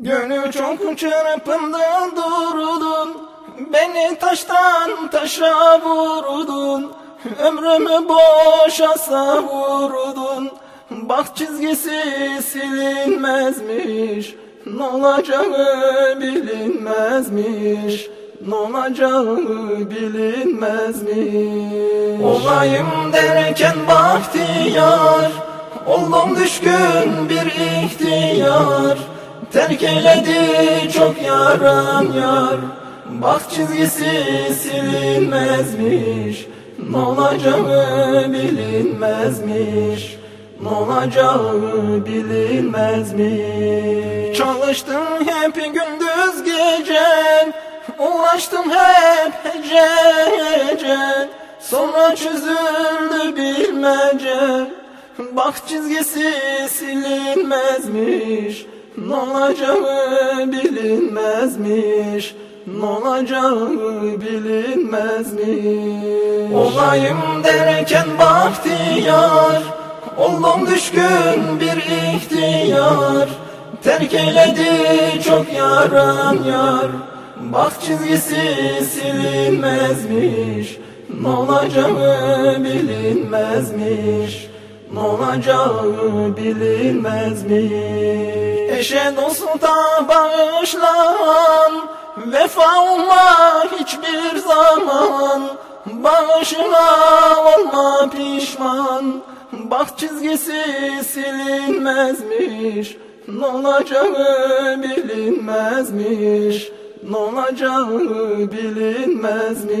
Gönül çok çırpındı durdun Beni taştan taşa vurdun. Ömrümü boşa savurdun. Bak çizgisi silinmezmiş. Ne olacağı bilinmezmiş. Ne olacağı bilinmezmiş. Olayım derken bahtiyar. Oldum düşkün bir ihtiyar Terk eyledi çok yaram yar. Bak çizgisi silinmezmiş. Ne olacağı bilinmezmiş. Ne olacağı bilinmezmiş. Çalıştım hep gündüz gece Ulaştım hep hece hece Sonra çözüldü bilmece. Bak çizgisi silinmezmiş Ne olacağı bilinmezmiş. Ne olacağı bilinmezmiş. Olayım derken bahtiyar Oldum düşkün bir ihtiyar. Terk eyledi çok yaran yar. Bak çizgisi silinmezmiş. Ne olacağı bilinmezmiş Ne olacağı bilinmezmiş Eşe dosta bağışlan Vefa olma hiçbir zaman. Bağışına olma pişman Bak çizgisi silinmezmiş. Ne olacağı bilinmezmiş Ne olacağı bilinmezmiş.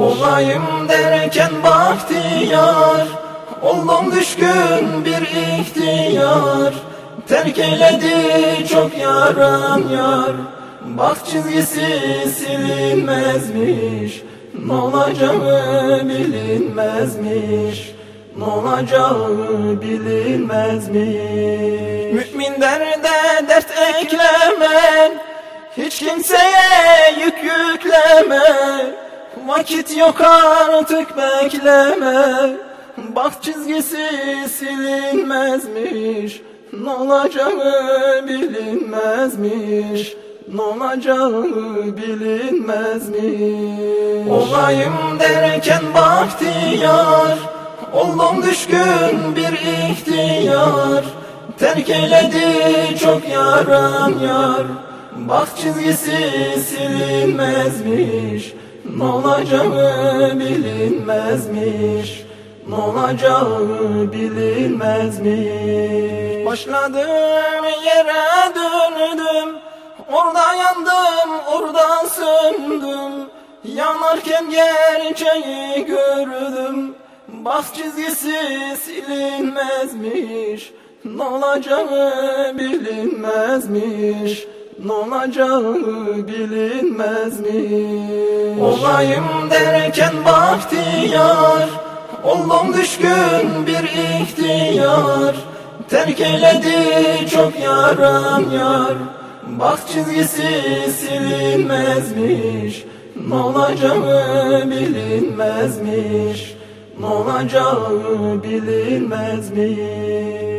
Olayım derken bahtiyar Oldum düşkün bir ihtiyar Terk eyledi çok yaran yar. Bak çizgisi silinmezmiş Ne olacağı bilinmezmiş Ne olacağı bilinmezmiş. Mümin derde dert ekleme Hiç kimseye yük yükleme. Vakit yok artık bekleme Bak çizgisi silinmezmiş Ne olacağı bilinmezmiş Ne olacağı bilinmezmiş. Olayım derken bahtiyar Oldum düşkün bir ihtiyar. Terk eyledi çok yaran yar Bak çizgisi silinmezmiş Ne olacağı bilinmezmiş Ne olacağı bilinmezmiş Başladığım yere döndüm Orada yandım, orada söndüm. Yanarken gerçeği gördüm Bak çizgisi silinmezmiş. Ne olacağı bilinmezmiş Ne olacağı bilinmezmiş. Olayım derken bahtiyar Oldum düşkün bir ihtiyar Terk eyledi çok yaran yar. Bak çizgisi silinmezmiş Ne olacağı bilinmezmiş. Ne olacağı bilinmezmiş